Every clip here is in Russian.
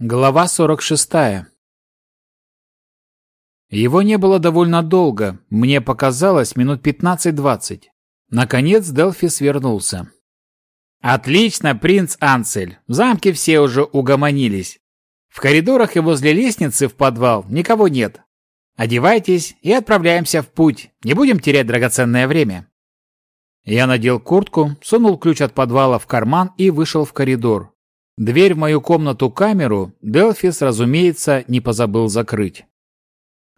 Глава 46. Его не было довольно долго, мне показалось минут 15-20. Наконец Делфис вернулся. «Отлично, принц Анцель, в замке все уже угомонились. В коридорах и возле лестницы в подвал никого нет. Одевайтесь и отправляемся в путь, не будем терять драгоценное время». Я надел куртку, сунул ключ от подвала в карман и вышел в коридор. Дверь в мою комнату-камеру Делфис, разумеется, не позабыл закрыть.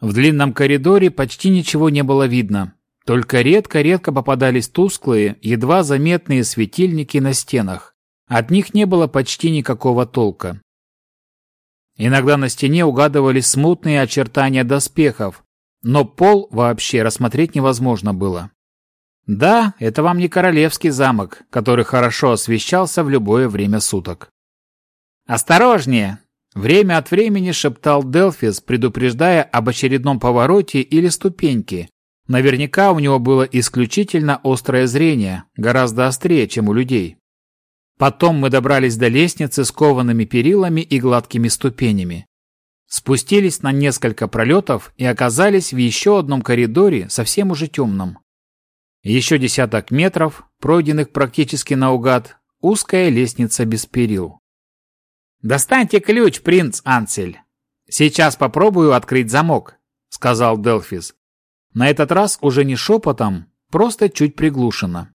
В длинном коридоре почти ничего не было видно, только редко-редко попадались тусклые, едва заметные светильники на стенах. От них не было почти никакого толка. Иногда на стене угадывались смутные очертания доспехов, но пол вообще рассмотреть невозможно было. Да, это вам не королевский замок, который хорошо освещался в любое время суток. «Осторожнее!» Время от времени шептал Делфис, предупреждая об очередном повороте или ступеньке. Наверняка у него было исключительно острое зрение, гораздо острее, чем у людей. Потом мы добрались до лестницы с коваными перилами и гладкими ступенями. Спустились на несколько пролетов и оказались в еще одном коридоре, совсем уже темном. Еще десяток метров, пройденных практически наугад, узкая лестница без перил. «Достаньте ключ, принц Ансель. Сейчас попробую открыть замок», — сказал Делфис. На этот раз уже не шепотом, просто чуть приглушенно.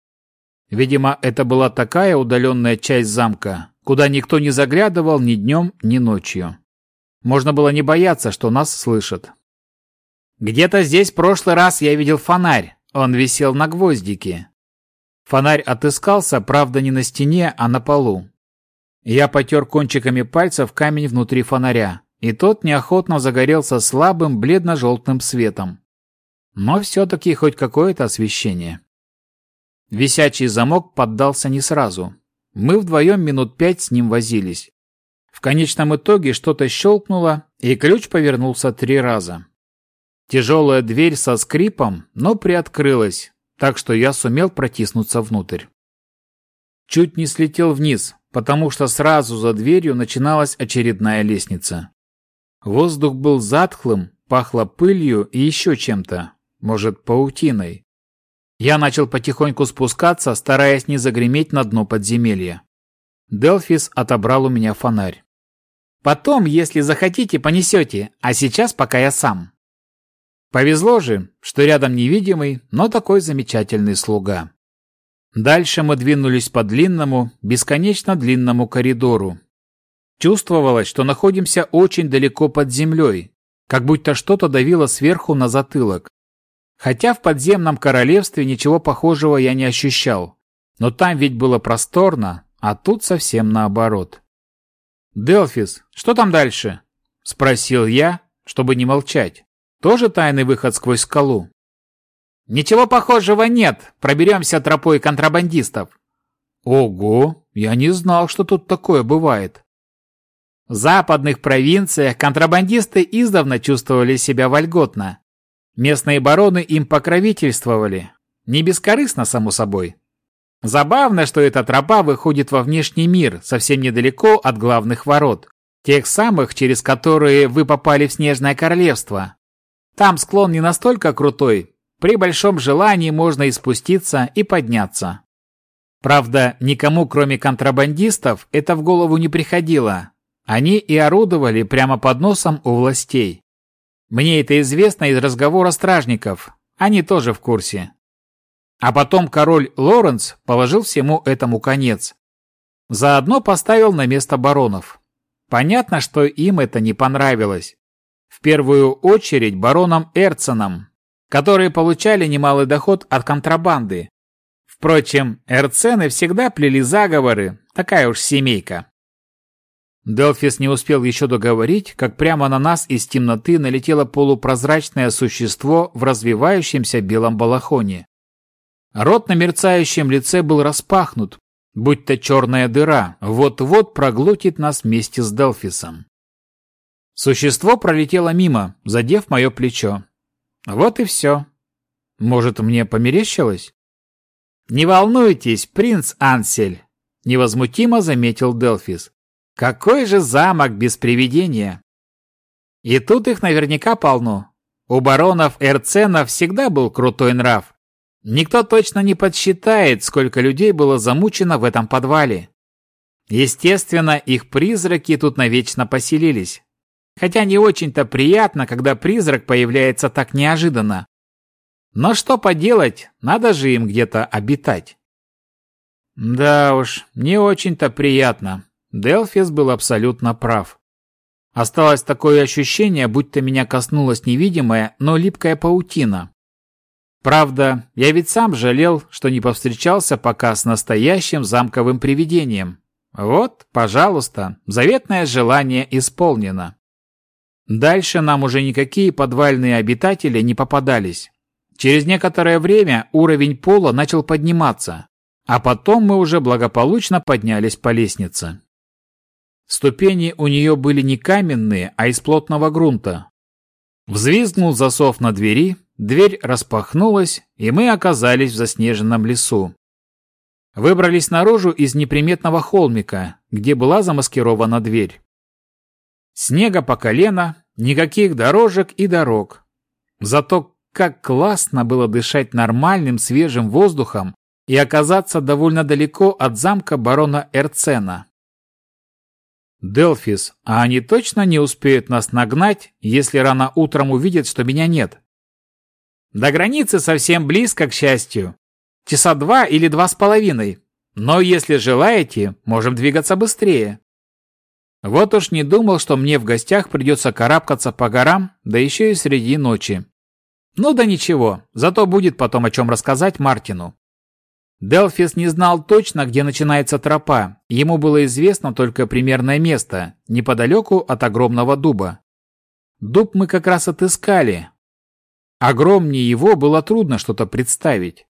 Видимо, это была такая удаленная часть замка, куда никто не заглядывал ни днем, ни ночью. Можно было не бояться, что нас слышат. «Где-то здесь в прошлый раз я видел фонарь. Он висел на гвоздике». Фонарь отыскался, правда, не на стене, а на полу. Я потер кончиками пальцев камень внутри фонаря, и тот неохотно загорелся слабым бледно-желтым светом. Но все-таки хоть какое-то освещение. Висячий замок поддался не сразу. Мы вдвоем минут пять с ним возились. В конечном итоге что-то щелкнуло, и ключ повернулся три раза. Тяжелая дверь со скрипом, но приоткрылась, так что я сумел протиснуться внутрь. Чуть не слетел вниз, потому что сразу за дверью начиналась очередная лестница. Воздух был затхлым, пахло пылью и еще чем-то, может, паутиной. Я начал потихоньку спускаться, стараясь не загреметь на дно подземелья. Делфис отобрал у меня фонарь. «Потом, если захотите, понесете, а сейчас пока я сам». Повезло же, что рядом невидимый, но такой замечательный слуга. Дальше мы двинулись по длинному, бесконечно длинному коридору. Чувствовалось, что находимся очень далеко под землей, как будто что-то давило сверху на затылок. Хотя в подземном королевстве ничего похожего я не ощущал. Но там ведь было просторно, а тут совсем наоборот. «Делфис, что там дальше?» – спросил я, чтобы не молчать. «Тоже тайный выход сквозь скалу?» «Ничего похожего нет. Проберемся тропой контрабандистов». «Ого! Я не знал, что тут такое бывает». В западных провинциях контрабандисты издавна чувствовали себя вольготно. Местные бароны им покровительствовали. Не бескорыстно, само собой. Забавно, что эта тропа выходит во внешний мир, совсем недалеко от главных ворот. Тех самых, через которые вы попали в Снежное Королевство. Там склон не настолько крутой, при большом желании можно и спуститься, и подняться. Правда, никому, кроме контрабандистов, это в голову не приходило. Они и орудовали прямо под носом у властей. Мне это известно из разговора стражников. Они тоже в курсе. А потом король Лоренс положил всему этому конец. Заодно поставил на место баронов. Понятно, что им это не понравилось. В первую очередь баронам Эрценам, которые получали немалый доход от контрабанды. Впрочем, эрцены всегда плели заговоры, такая уж семейка. Делфис не успел еще договорить, как прямо на нас из темноты налетело полупрозрачное существо в развивающемся белом балахоне. Рот на мерцающем лице был распахнут, будь то черная дыра, вот-вот проглотит нас вместе с Делфисом. Существо пролетело мимо, задев мое плечо. Вот и все. Может, мне померещилось? Не волнуйтесь, принц Ансель, невозмутимо заметил Делфис. Какой же замок без привидения? И тут их наверняка полно. У баронов Эрцена всегда был крутой нрав. Никто точно не подсчитает, сколько людей было замучено в этом подвале. Естественно, их призраки тут навечно поселились. Хотя не очень-то приятно, когда призрак появляется так неожиданно. Но что поделать, надо же им где-то обитать. Да уж, не очень-то приятно. Делфис был абсолютно прав. Осталось такое ощущение, будто меня коснулась невидимая, но липкая паутина. Правда, я ведь сам жалел, что не повстречался пока с настоящим замковым привидением. Вот, пожалуйста, заветное желание исполнено. Дальше нам уже никакие подвальные обитатели не попадались. Через некоторое время уровень пола начал подниматься, а потом мы уже благополучно поднялись по лестнице. Ступени у нее были не каменные, а из плотного грунта. Взвизгнул засов на двери, дверь распахнулась, и мы оказались в заснеженном лесу. Выбрались наружу из неприметного холмика, где была замаскирована дверь. Снега по колено, никаких дорожек и дорог. Зато как классно было дышать нормальным свежим воздухом и оказаться довольно далеко от замка барона Эрцена. «Делфис, а они точно не успеют нас нагнать, если рано утром увидят, что меня нет?» «До границы совсем близко, к счастью. Часа два или два с половиной. Но если желаете, можем двигаться быстрее». Вот уж не думал, что мне в гостях придется карабкаться по горам, да еще и среди ночи. Ну да ничего, зато будет потом о чем рассказать Мартину. Делфис не знал точно, где начинается тропа. Ему было известно только примерное место, неподалеку от огромного дуба. Дуб мы как раз отыскали. Огромнее его было трудно что-то представить.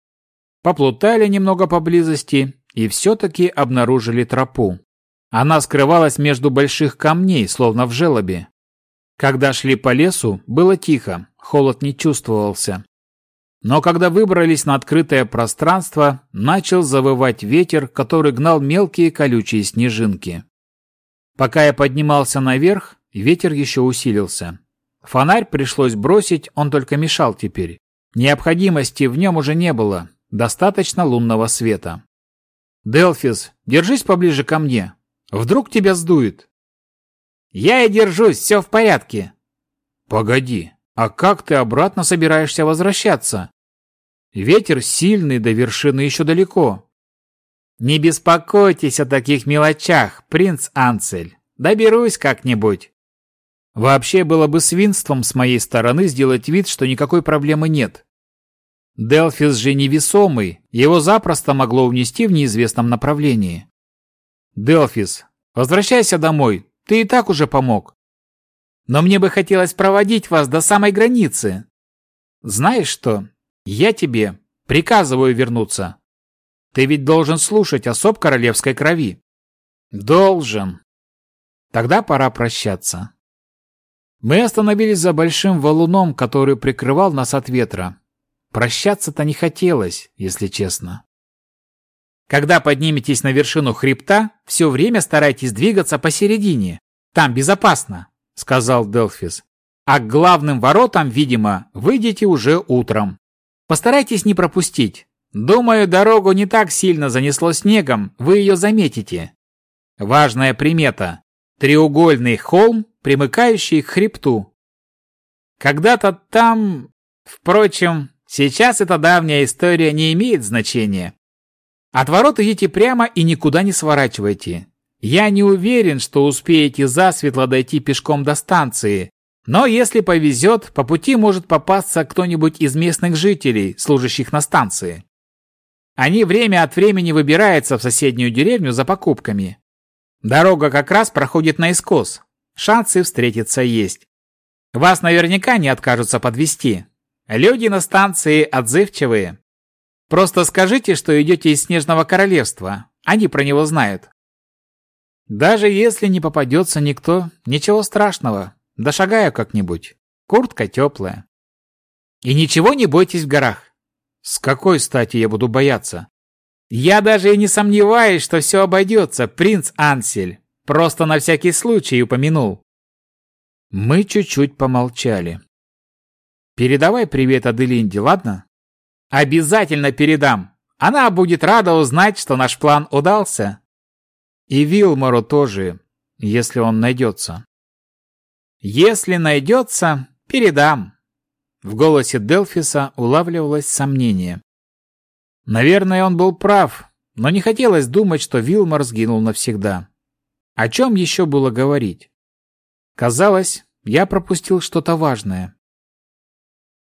Поплутали немного поблизости и все-таки обнаружили тропу. Она скрывалась между больших камней, словно в желобе. Когда шли по лесу, было тихо, холод не чувствовался. Но когда выбрались на открытое пространство, начал завывать ветер, который гнал мелкие колючие снежинки. Пока я поднимался наверх, ветер еще усилился. Фонарь пришлось бросить, он только мешал теперь. Необходимости в нем уже не было, достаточно лунного света. «Делфис, держись поближе ко мне. Вдруг тебя сдует?» «Я и держусь, все в порядке». «Погоди, а как ты обратно собираешься возвращаться?» Ветер сильный, до вершины еще далеко. Не беспокойтесь о таких мелочах, принц Анцель. Доберусь как-нибудь. Вообще было бы свинством с моей стороны сделать вид, что никакой проблемы нет. Делфис же невесомый, его запросто могло унести в неизвестном направлении. Делфис, возвращайся домой, ты и так уже помог. Но мне бы хотелось проводить вас до самой границы. Знаешь что, я тебе приказываю вернуться. Ты ведь должен слушать особ королевской крови. Должен. Тогда пора прощаться. Мы остановились за большим валуном, который прикрывал нас от ветра. Прощаться-то не хотелось, если честно. Когда подниметесь на вершину хребта, все время старайтесь двигаться посередине. Там безопасно, сказал Делфис. А к главным воротам, видимо, выйдете уже утром. Постарайтесь не пропустить. Думаю, дорогу не так сильно занесло снегом, вы ее заметите. Важная примета. Треугольный холм, примыкающий к хребту. Когда-то там... Впрочем, сейчас эта давняя история не имеет значения. От ворот идите прямо и никуда не сворачивайте. Я не уверен, что успеете засветло дойти пешком до станции, но если повезет, по пути может попасться кто-нибудь из местных жителей, служащих на станции. Они время от времени выбираются в соседнюю деревню за покупками. Дорога как раз проходит наискос. Шансы встретиться есть. Вас наверняка не откажутся подвести. Люди на станции отзывчивые. Просто скажите, что идете из Снежного Королевства. Они про него знают. Даже если не попадется никто, ничего страшного. Дошагаю как-нибудь. Куртка теплая. И ничего не бойтесь в горах. С какой стати я буду бояться? Я даже и не сомневаюсь, что все обойдется, принц Ансель. Просто на всякий случай упомянул. Мы чуть-чуть помолчали. Передавай привет Аделинде, ладно? Обязательно передам. Она будет рада узнать, что наш план удался. И Вилмору тоже, если он найдется. Если найдется, передам. В голосе Делфиса улавливалось сомнение. Наверное, он был прав, но не хотелось думать, что Вилмор сгинул навсегда. О чем еще было говорить? Казалось, я пропустил что-то важное.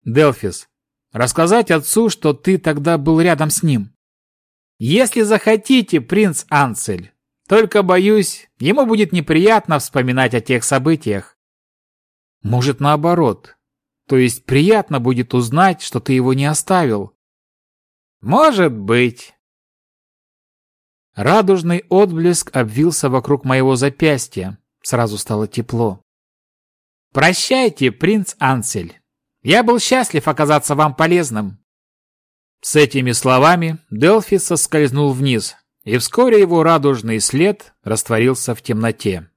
Делфис, рассказать отцу, что ты тогда был рядом с ним. Если захотите, принц Анцель. Только, боюсь, ему будет неприятно вспоминать о тех событиях. Может, наоборот, то есть приятно будет узнать, что ты его не оставил. Может быть. Радужный отблеск обвился вокруг моего запястья. Сразу стало тепло. Прощайте, принц Ансель. Я был счастлив оказаться вам полезным. С этими словами Делфи соскользнул вниз, и вскоре его радужный след растворился в темноте.